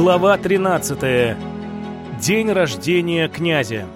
Глава 13. День рождения князя.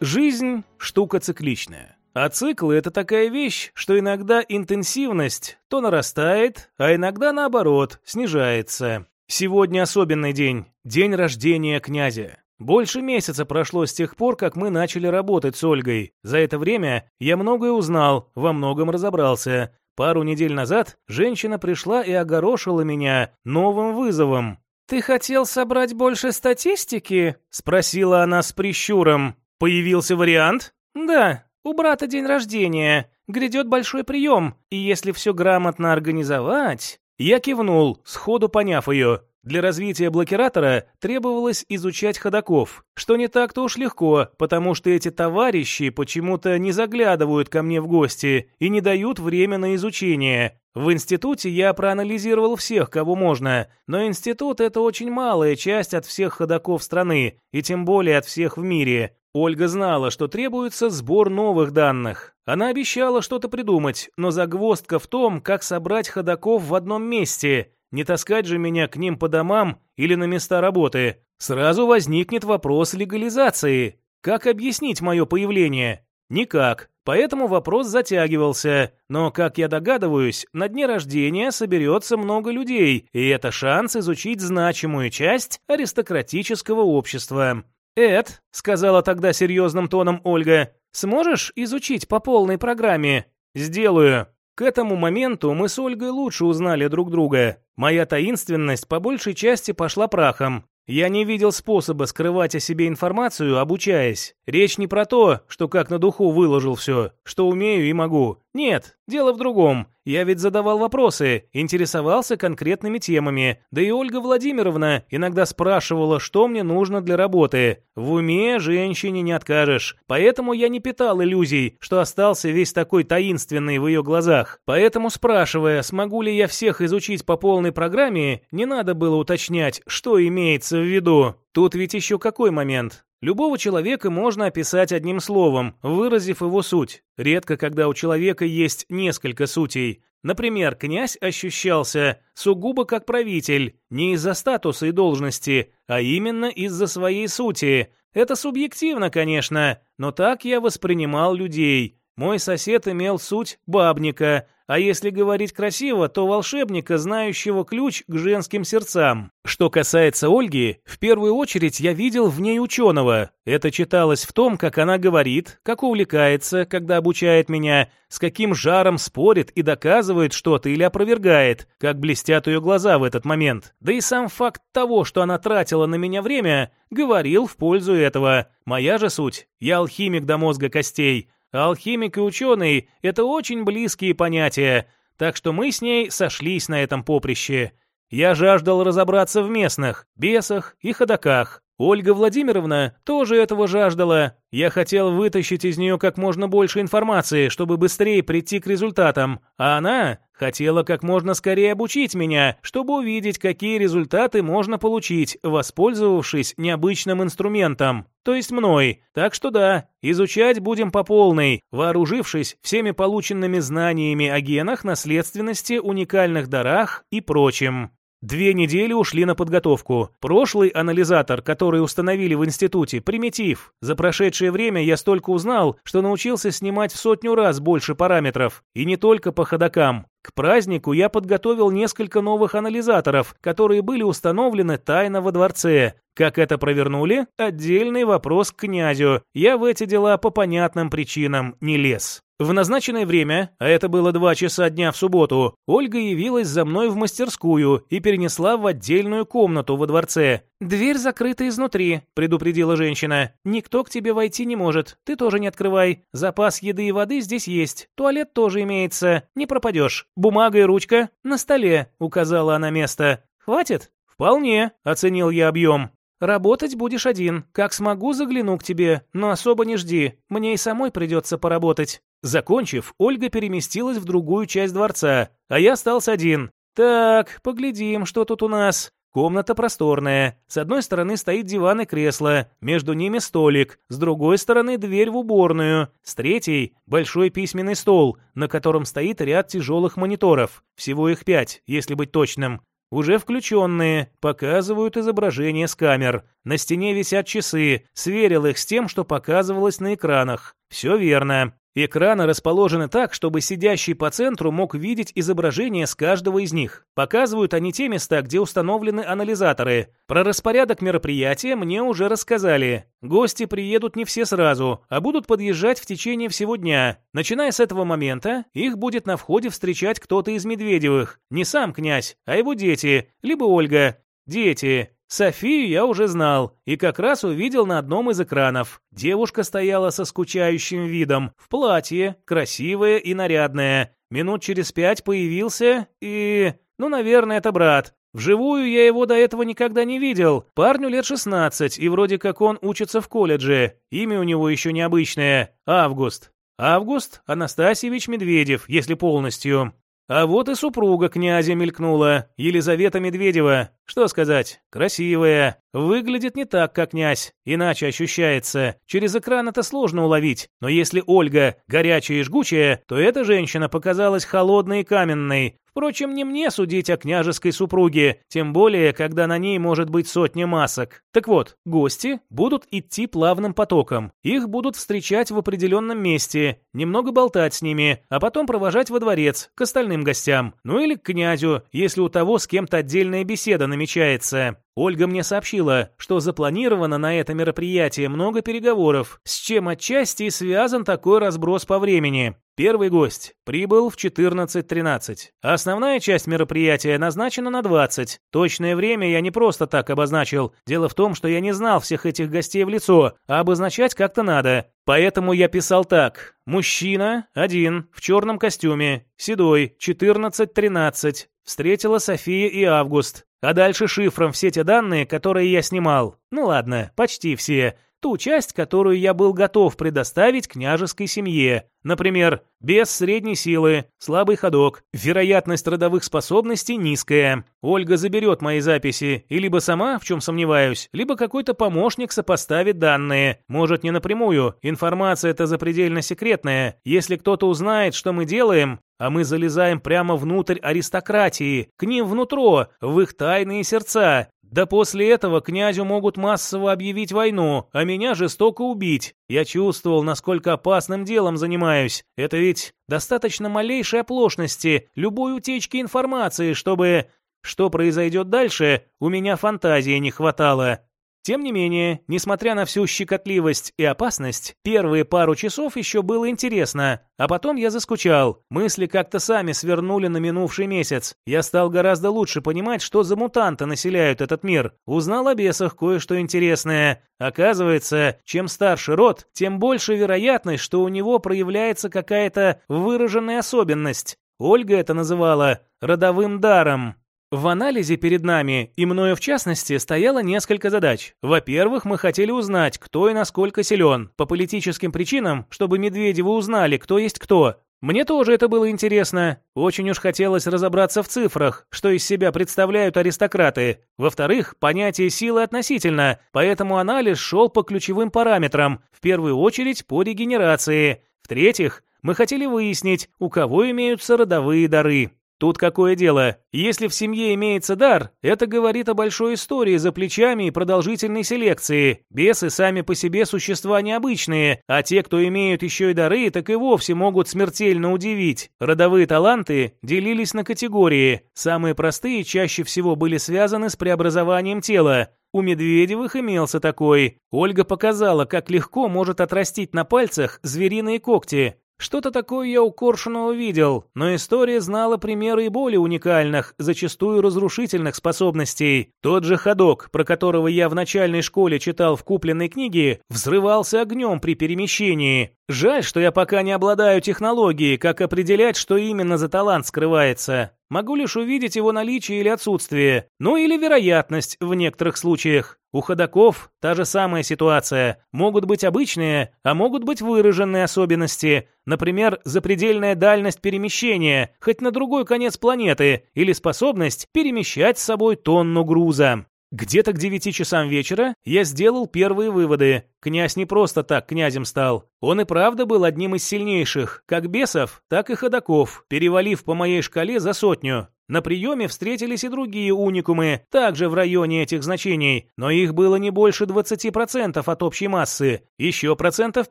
Жизнь – штука цикличная. А циклы – это такая вещь, что иногда интенсивность то нарастает, а иногда наоборот, снижается. Сегодня особенный день – день рождения князя. Больше месяца прошло с тех пор, как мы начали работать с Ольгой. За это время я многое узнал, во многом разобрался. Пару недель назад женщина пришла и огорошила меня новым вызовом. «Ты хотел собрать больше статистики?» – спросила она с прищуром. «Появился вариант?» «Да, у брата день рождения. Грядет большой прием, и если все грамотно организовать...» Я кивнул, сходу поняв ее. Для развития блокиратора требовалось изучать ходаков, что не так-то уж легко, потому что эти товарищи почему-то не заглядывают ко мне в гости и не дают время на изучение. В институте я проанализировал всех, кого можно, но институт – это очень малая часть от всех ходаков страны, и тем более от всех в мире. Ольга знала, что требуется сбор новых данных. Она обещала что-то придумать, но загвоздка в том, как собрать ходаков в одном месте. Не таскать же меня к ним по домам или на места работы. Сразу возникнет вопрос легализации. Как объяснить мое появление? Никак. Поэтому вопрос затягивался. Но, как я догадываюсь, на дне рождения соберется много людей, и это шанс изучить значимую часть аристократического общества. «Эд», — сказала тогда серьезным тоном Ольга, — «сможешь изучить по полной программе?» «Сделаю». К этому моменту мы с Ольгой лучше узнали друг друга. Моя таинственность по большей части пошла прахом. Я не видел способа скрывать о себе информацию, обучаясь. Речь не про то, что как на духу выложил все, что умею и могу. Нет, дело в другом. Я ведь задавал вопросы, интересовался конкретными темами. Да и Ольга Владимировна иногда спрашивала, что мне нужно для работы. В уме женщине не откажешь. Поэтому я не питал иллюзий, что остался весь такой таинственный в ее глазах. Поэтому, спрашивая, смогу ли я всех изучить по полной программе, не надо было уточнять, что имеется в виду. Тут ведь еще какой момент? Любого человека можно описать одним словом, выразив его суть. Редко, когда у человека есть несколько сутей. Например, князь ощущался сугубо как правитель, не из-за статуса и должности, а именно из-за своей сути. Это субъективно, конечно, но так я воспринимал людей. Мой сосед имел суть бабника, а если говорить красиво, то волшебника, знающего ключ к женским сердцам. Что касается Ольги, в первую очередь я видел в ней ученого. Это читалось в том, как она говорит, как увлекается, когда обучает меня, с каким жаром спорит и доказывает что-то или опровергает, как блестят ее глаза в этот момент. Да и сам факт того, что она тратила на меня время, говорил в пользу этого. Моя же суть. Я алхимик до мозга костей. Алхимик и ученый – это очень близкие понятия, так что мы с ней сошлись на этом поприще. Я жаждал разобраться в местных, бесах и ходоках. Ольга Владимировна тоже этого жаждала. Я хотел вытащить из нее как можно больше информации, чтобы быстрее прийти к результатам, а она хотела как можно скорее обучить меня, чтобы увидеть, какие результаты можно получить, воспользовавшись необычным инструментом, то есть мной. Так что да, изучать будем по полной, вооружившись всеми полученными знаниями о генах, наследственности, уникальных дарах и прочем. Две недели ушли на подготовку. Прошлый анализатор, который установили в институте, примитив. За прошедшее время я столько узнал, что научился снимать в сотню раз больше параметров. И не только по ходокам. К празднику я подготовил несколько новых анализаторов, которые были установлены тайно во дворце. Как это провернули? Отдельный вопрос к князю. Я в эти дела по понятным причинам не лез. В назначенное время, а это было два часа дня в субботу, Ольга явилась за мной в мастерскую и перенесла в отдельную комнату во дворце. «Дверь закрыта изнутри», — предупредила женщина. «Никто к тебе войти не может. Ты тоже не открывай. Запас еды и воды здесь есть. Туалет тоже имеется. Не пропадешь. Бумага и ручка на столе», — указала она место. «Хватит?» «Вполне», — оценил я объем. «Работать будешь один. Как смогу, загляну к тебе, но особо не жди. Мне и самой придется поработать». Закончив, Ольга переместилась в другую часть дворца, а я остался один. «Так, поглядим, что тут у нас. Комната просторная. С одной стороны стоит диван и кресло, между ними столик, с другой стороны дверь в уборную, с третьей – большой письменный стол, на котором стоит ряд тяжелых мониторов. Всего их пять, если быть точным. Уже включенные, показывают изображение с камер. На стене висят часы, сверил их с тем, что показывалось на экранах. Все верно. Экраны расположены так, чтобы сидящий по центру мог видеть изображение с каждого из них. Показывают они те места, где установлены анализаторы. Про распорядок мероприятия мне уже рассказали. Гости приедут не все сразу, а будут подъезжать в течение всего дня. Начиная с этого момента, их будет на входе встречать кто-то из Медведевых. Не сам князь, а его дети, либо Ольга. Дети. Софию я уже знал и как раз увидел на одном из экранов. Девушка стояла со скучающим видом, в платье, красивая и нарядная. Минут через пять появился и... Ну, наверное, это брат. Вживую я его до этого никогда не видел. Парню лет 16, и вроде как он учится в колледже. Имя у него еще необычное. Август. Август Анастасьевич Медведев, если полностью. А вот и супруга князя мелькнула, Елизавета Медведева. Что сказать, красивая. Выглядит не так, как князь, иначе ощущается. Через экран это сложно уловить. Но если Ольга горячая и жгучая, то эта женщина показалась холодной и каменной. Впрочем, не мне судить о княжеской супруге, тем более, когда на ней может быть сотня масок. Так вот, гости будут идти плавным потоком. Их будут встречать в определенном месте, немного болтать с ними, а потом провожать во дворец, к остальным гостям. Ну или к князю, если у того с кем-то отдельная беседа намечается. Ольга мне сообщила, что запланировано на это мероприятие много переговоров, с чем отчасти связан такой разброс по времени. Первый гость прибыл в 14.13. Основная часть мероприятия назначена на 20. Точное время я не просто так обозначил. Дело в том, что я не знал всех этих гостей в лицо, а обозначать как-то надо. Поэтому я писал так. Мужчина, один, в черном костюме, седой, 14.13. Встретила София и Август. А дальше шифром все те данные, которые я снимал. Ну ладно, почти все. Ту часть, которую я был готов предоставить княжеской семье. Например, без средней силы, слабый ходок, вероятность родовых способностей низкая. Ольга заберет мои записи, и либо сама, в чем сомневаюсь, либо какой-то помощник сопоставит данные. Может, не напрямую, информация эта запредельно секретная. Если кто-то узнает, что мы делаем, а мы залезаем прямо внутрь аристократии, к ним внутро, в их тайные сердца. Да после этого князю могут массово объявить войну, а меня жестоко убить. Я чувствовал, насколько опасным делом занимаюсь. Это ведь достаточно малейшей оплошности, любой утечки информации, чтобы... Что произойдет дальше, у меня фантазии не хватало. Тем не менее, несмотря на всю щекотливость и опасность, первые пару часов еще было интересно, а потом я заскучал. Мысли как-то сами свернули на минувший месяц. Я стал гораздо лучше понимать, что за мутанты населяют этот мир. Узнал о бесах кое-что интересное. Оказывается, чем старше род, тем больше вероятность, что у него проявляется какая-то выраженная особенность. Ольга это называла родовым даром. В анализе перед нами, и мною в частности, стояло несколько задач. Во-первых, мы хотели узнать, кто и насколько силен. По политическим причинам, чтобы Медведевы узнали, кто есть кто. Мне тоже это было интересно. Очень уж хотелось разобраться в цифрах, что из себя представляют аристократы. Во-вторых, понятие силы относительно, поэтому анализ шел по ключевым параметрам, в первую очередь по регенерации. В-третьих, мы хотели выяснить, у кого имеются родовые дары. Тут какое дело? Если в семье имеется дар, это говорит о большой истории за плечами и продолжительной селекции. Бесы сами по себе существа необычные, а те, кто имеют еще и дары, так и вовсе могут смертельно удивить. Родовые таланты делились на категории. Самые простые чаще всего были связаны с преобразованием тела. У Медведевых имелся такой. Ольга показала, как легко может отрастить на пальцах звериные когти. Что-то такое я у Коршунова видел, но история знала примеры и более уникальных, зачастую разрушительных способностей. Тот же ходок, про которого я в начальной школе читал в купленной книге, взрывался огнем при перемещении. Жаль, что я пока не обладаю технологией, как определять, что именно за талант скрывается. Могу лишь увидеть его наличие или отсутствие, ну или вероятность в некоторых случаях. У ходаков та же самая ситуация. Могут быть обычные, а могут быть выраженные особенности. Например, запредельная дальность перемещения, хоть на другой конец планеты, или способность перемещать с собой тонну груза. Где-то к девяти часам вечера я сделал первые выводы. Князь не просто так князем стал. Он и правда был одним из сильнейших, как бесов, так и ходаков, перевалив по моей шкале за сотню. На приеме встретились и другие уникумы, также в районе этих значений, но их было не больше 20% от общей массы. Еще процентов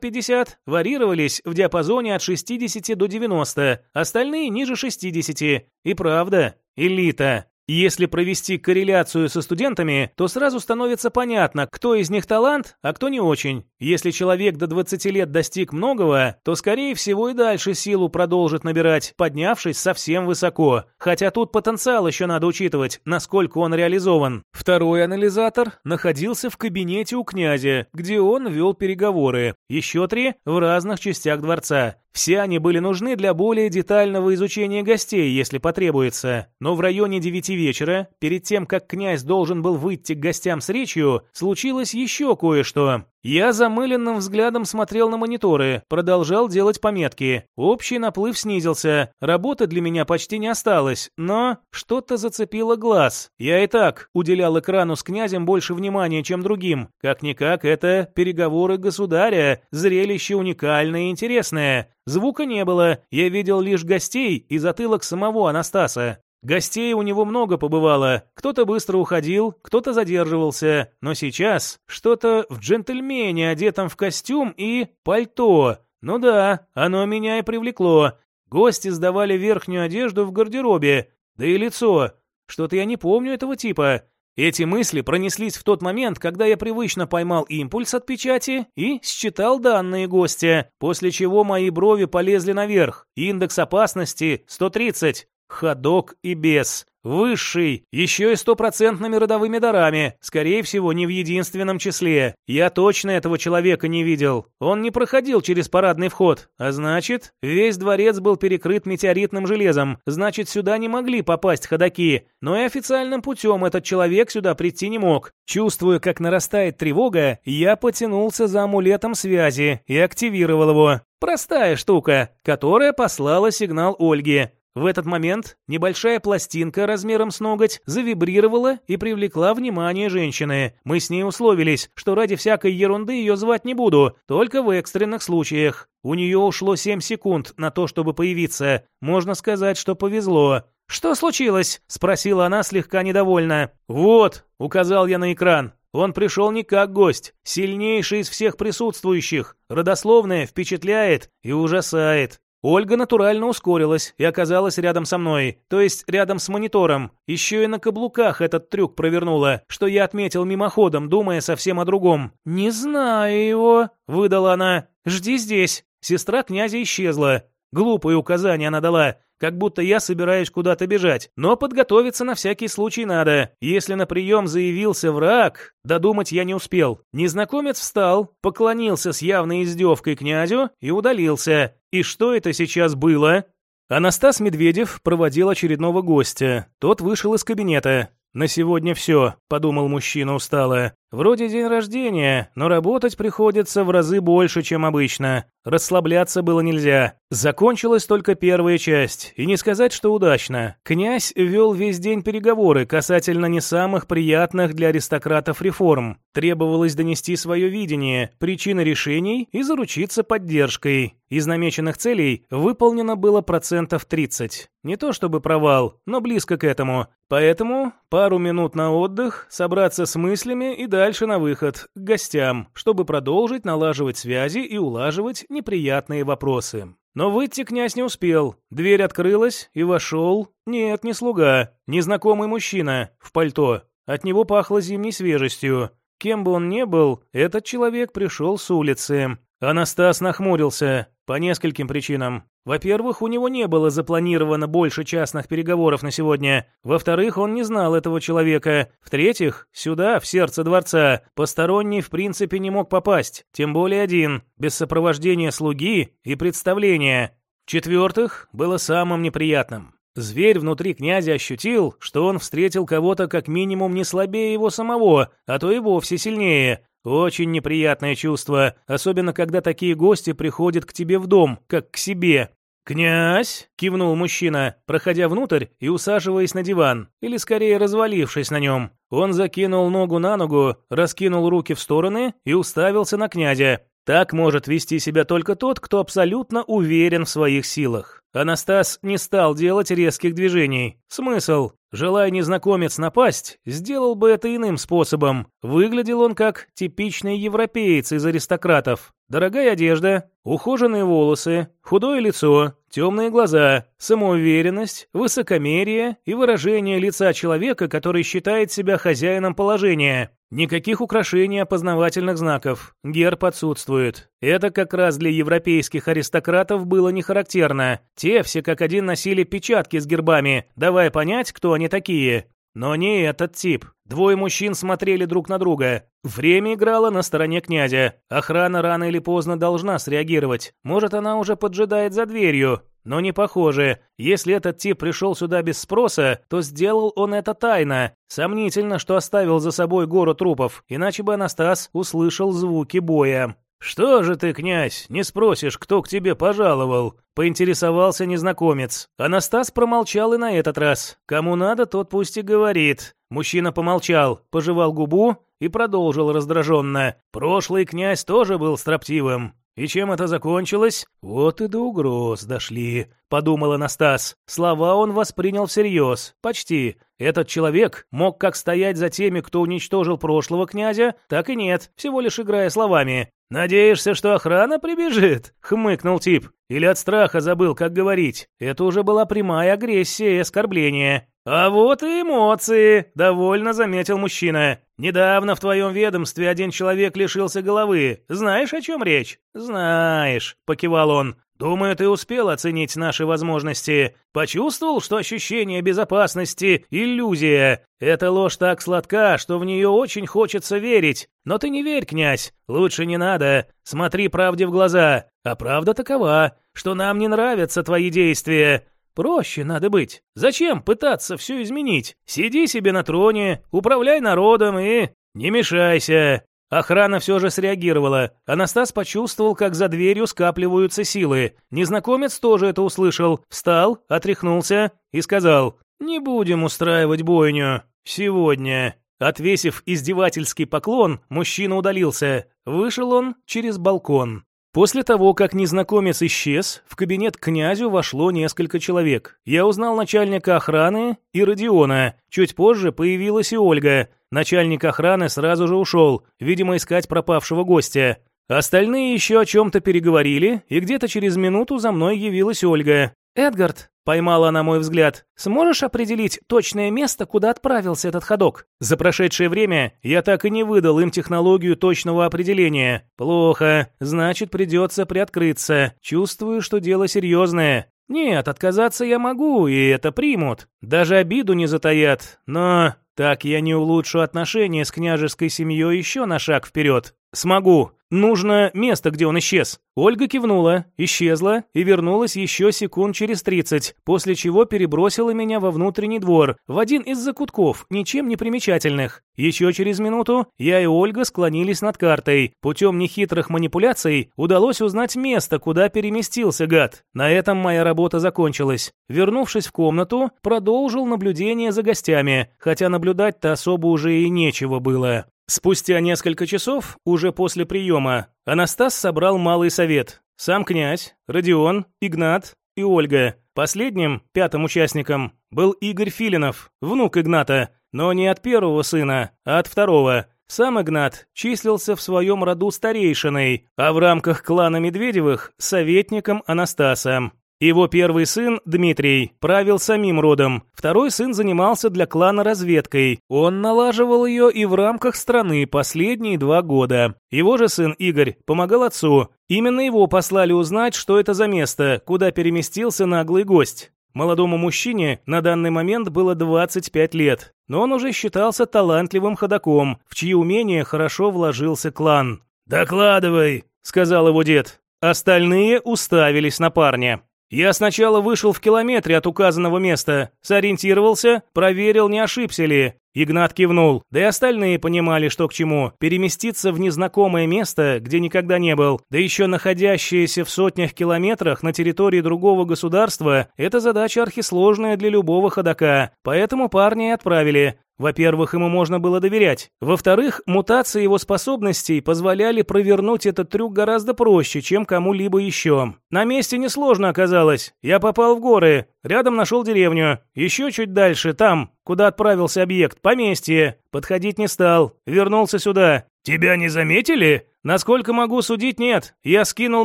50 варьировались в диапазоне от 60 до 90, остальные ниже 60. И правда, элита. Если провести корреляцию со студентами, то сразу становится понятно, кто из них талант, а кто не очень. Если человек до 20 лет достиг многого, то скорее всего и дальше силу продолжит набирать, поднявшись совсем высоко. Хотя тут потенциал еще надо учитывать, насколько он реализован. Второй анализатор находился в кабинете у князя, где он вел переговоры. Еще три в разных частях дворца. Все они были нужны для более детального изучения гостей, если потребуется. Но в районе девяти вечера, перед тем, как князь должен был выйти к гостям с речью, случилось еще кое-что. Я замыленным взглядом смотрел на мониторы, продолжал делать пометки. Общий наплыв снизился, работы для меня почти не осталось, но что-то зацепило глаз. Я и так уделял экрану с князем больше внимания, чем другим. Как-никак, это переговоры государя, зрелище уникальное и интересное. Звука не было, я видел лишь гостей и затылок самого Анастаса. Гостей у него много побывало, кто-то быстро уходил, кто-то задерживался, но сейчас что-то в джентльмене, одетом в костюм и пальто. Ну да, оно меня и привлекло. Гости сдавали верхнюю одежду в гардеробе, да и лицо. Что-то я не помню этого типа. Эти мысли пронеслись в тот момент, когда я привычно поймал импульс от печати и считал данные гостя, после чего мои брови полезли наверх. Индекс опасности 130. Ходок и бес. Высший, еще и стопроцентными родовыми дарами, скорее всего, не в единственном числе. Я точно этого человека не видел. Он не проходил через парадный вход, а значит, весь дворец был перекрыт метеоритным железом, значит, сюда не могли попасть ходаки. Но и официальным путем этот человек сюда прийти не мог. Чувствуя, как нарастает тревога, я потянулся за амулетом связи и активировал его. Простая штука, которая послала сигнал Ольге. В этот момент небольшая пластинка размером с ноготь завибрировала и привлекла внимание женщины. Мы с ней условились, что ради всякой ерунды ее звать не буду, только в экстренных случаях. У нее ушло 7 секунд на то, чтобы появиться. Можно сказать, что повезло. «Что случилось?» – спросила она слегка недовольно. «Вот», – указал я на экран. Он пришел не как гость, сильнейший из всех присутствующих. Родословное впечатляет и ужасает. Ольга натурально ускорилась и оказалась рядом со мной, то есть рядом с монитором. Еще и на каблуках этот трюк провернула, что я отметил мимоходом, думая совсем о другом. «Не знаю его», — выдала она. «Жди здесь». Сестра князя исчезла. Глупые указания она дала, как будто я собираюсь куда-то бежать. Но подготовиться на всякий случай надо. Если на прием заявился враг, додумать я не успел. Незнакомец встал, поклонился с явной издевкой князю и удалился. И что это сейчас было? Анастас Медведев проводил очередного гостя. Тот вышел из кабинета. «На сегодня все», — подумал мужчина устало. «Вроде день рождения, но работать приходится в разы больше, чем обычно. Расслабляться было нельзя. Закончилась только первая часть, и не сказать, что удачно. Князь вел весь день переговоры касательно не самых приятных для аристократов реформ. Требовалось донести свое видение, причины решений и заручиться поддержкой. Из намеченных целей выполнено было процентов 30. Не то чтобы провал, но близко к этому. Поэтому пару минут на отдых, собраться с мыслями и дальше на выход, к гостям, чтобы продолжить налаживать связи и улаживать неприятные вопросы. Но выйти князь не успел. Дверь открылась, и вошел... Нет, не слуга. Незнакомый мужчина. В пальто. От него пахло зимней свежестью. Кем бы он ни был, этот человек пришел с улицы. Анастас нахмурился по нескольким причинам. Во-первых, у него не было запланировано больше частных переговоров на сегодня. Во-вторых, он не знал этого человека. В-третьих, сюда, в сердце дворца, посторонний в принципе не мог попасть, тем более один, без сопровождения слуги и представления. В-четвертых, было самым неприятным. Зверь внутри князя ощутил, что он встретил кого-то как минимум не слабее его самого, а то и вовсе сильнее. Очень неприятное чувство, особенно когда такие гости приходят к тебе в дом, как к себе. «Князь!» — кивнул мужчина, проходя внутрь и усаживаясь на диван, или скорее развалившись на нем. Он закинул ногу на ногу, раскинул руки в стороны и уставился на князя. Так может вести себя только тот, кто абсолютно уверен в своих силах. Анастас не стал делать резких движений. Смысл? Желая незнакомец напасть, сделал бы это иным способом. Выглядел он как типичный европеец из аристократов. Дорогая одежда, ухоженные волосы, худое лицо, темные глаза, самоуверенность, высокомерие и выражение лица человека, который считает себя хозяином положения. Никаких украшений опознавательных знаков. Герб отсутствует. Это как раз для европейских аристократов было не характерно. Те все как один носили печатки с гербами, давая понять, кто они такие. Но не этот тип. Двое мужчин смотрели друг на друга. Время играло на стороне князя. Охрана рано или поздно должна среагировать. Может, она уже поджидает за дверью. Но не похоже. Если этот тип пришел сюда без спроса, то сделал он это тайно. Сомнительно, что оставил за собой гору трупов, иначе бы Анастас услышал звуки боя. «Что же ты, князь, не спросишь, кто к тебе пожаловал?» — поинтересовался незнакомец. Анастас промолчал и на этот раз. Кому надо, тот пусть и говорит. Мужчина помолчал, пожевал губу и продолжил раздраженно. «Прошлый князь тоже был строптивым. И чем это закончилось? Вот и до угроз дошли, подумал Анастас. Слова он воспринял всерьез. Почти. Этот человек мог как стоять за теми, кто уничтожил прошлого князя, так и нет, всего лишь играя словами. «Надеешься, что охрана прибежит?» — хмыкнул тип. «Или от страха забыл, как говорить. Это уже была прямая агрессия и оскорбление. «А вот и эмоции», — довольно заметил мужчина. «Недавно в твоем ведомстве один человек лишился головы. Знаешь, о чем речь?» «Знаешь», — покивал он. «Думаю, ты успел оценить наши возможности. Почувствовал, что ощущение безопасности — иллюзия. Эта ложь так сладка, что в нее очень хочется верить. Но ты не верь, князь. Лучше не надо. Смотри правде в глаза. А правда такова, что нам не нравятся твои действия. Проще надо быть. Зачем пытаться все изменить? Сиди себе на троне, управляй народом и... Не мешайся. Охрана все же среагировала. Анастас почувствовал, как за дверью скапливаются силы. Незнакомец тоже это услышал. Встал, отряхнулся и сказал, «Не будем устраивать бойню. Сегодня». Отвесив издевательский поклон, мужчина удалился. Вышел он через балкон. После того, как незнакомец исчез, в кабинет князю вошло несколько человек. Я узнал начальника охраны и Родиона. Чуть позже появилась и Ольга. Начальник охраны сразу же ушел, видимо, искать пропавшего гостя. Остальные еще о чем-то переговорили, и где-то через минуту за мной явилась Ольга. «Эдгард», — поймала она мой взгляд, — «сможешь определить точное место, куда отправился этот ходок?» За прошедшее время я так и не выдал им технологию точного определения. Плохо, значит, придется приоткрыться. Чувствую, что дело серьезное. Нет, отказаться я могу, и это примут. Даже обиду не затаят, но так я не улучшу отношения с княжеской семьей еще на шаг вперед. Смогу. Нужно место, где он исчез. Ольга кивнула, исчезла и вернулась еще секунд через тридцать, после чего перебросила меня во внутренний двор, в один из закутков, ничем не примечательных. Еще через минуту я и Ольга склонились над картой. Путем нехитрых манипуляций удалось узнать место, куда переместился гад. На этом моя работа закончилась. Вернувшись в комнату, продолжил наблюдение за гостями, хотя наблюдать-то особо уже и нечего было. Спустя несколько часов, уже после приема, Анастас собрал малый совет. Сам князь, Родион, Игнат и Ольга. Последним, пятым участником, был Игорь Филинов, внук Игната, но не от первого сына, а от второго. Сам Игнат числился в своем роду старейшиной, а в рамках клана Медведевых – советником Анастаса. Его первый сын, Дмитрий, правил самим родом. Второй сын занимался для клана разведкой. Он налаживал ее и в рамках страны последние два года. Его же сын Игорь помогал отцу. Именно его послали узнать, что это за место, куда переместился наглый гость. Молодому мужчине на данный момент было 25 лет, но он уже считался талантливым ходаком, в чьи умения хорошо вложился клан. «Докладывай», — сказал его дед. Остальные уставились на парня. Я сначала вышел в километре от указанного места, сориентировался, проверил, не ошибся ли. Игнат кивнул, да и остальные понимали, что к чему. Переместиться в незнакомое место, где никогда не был, да еще находящееся в сотнях километрах на территории другого государства, это задача архисложная для любого ходока. Поэтому парни и отправили. Во-первых, ему можно было доверять. Во-вторых, мутации его способностей позволяли провернуть этот трюк гораздо проще, чем кому-либо еще. На месте несложно оказалось. Я попал в горы, рядом нашел деревню. Еще чуть дальше, там, куда отправился объект, поместье. Подходить не стал. Вернулся сюда. «Тебя не заметили?» «Насколько могу судить, нет. Я скинул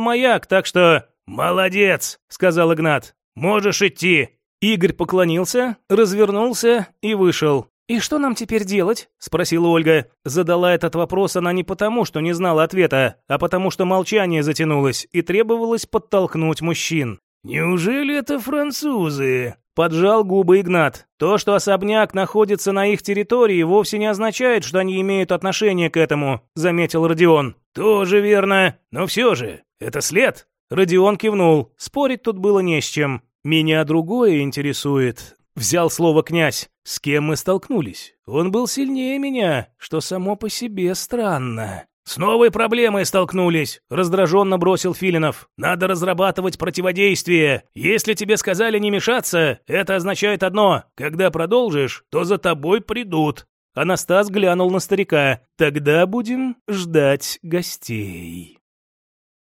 маяк, так что...» «Молодец», — сказал Игнат. «Можешь идти». Игорь поклонился, развернулся и вышел. «И что нам теперь делать?» – спросила Ольга. Задала этот вопрос она не потому, что не знала ответа, а потому что молчание затянулось и требовалось подтолкнуть мужчин. «Неужели это французы?» – поджал губы Игнат. «То, что особняк находится на их территории, вовсе не означает, что они имеют отношение к этому», – заметил Родион. «Тоже верно. Но все же, это след?» Родион кивнул. Спорить тут было не с чем. «Меня другое интересует. Взял слово князь. С кем мы столкнулись? Он был сильнее меня, что само по себе странно. «С новой проблемой столкнулись», — раздраженно бросил Филинов. «Надо разрабатывать противодействие. Если тебе сказали не мешаться, это означает одно. Когда продолжишь, то за тобой придут». Анастас глянул на старика. «Тогда будем ждать гостей».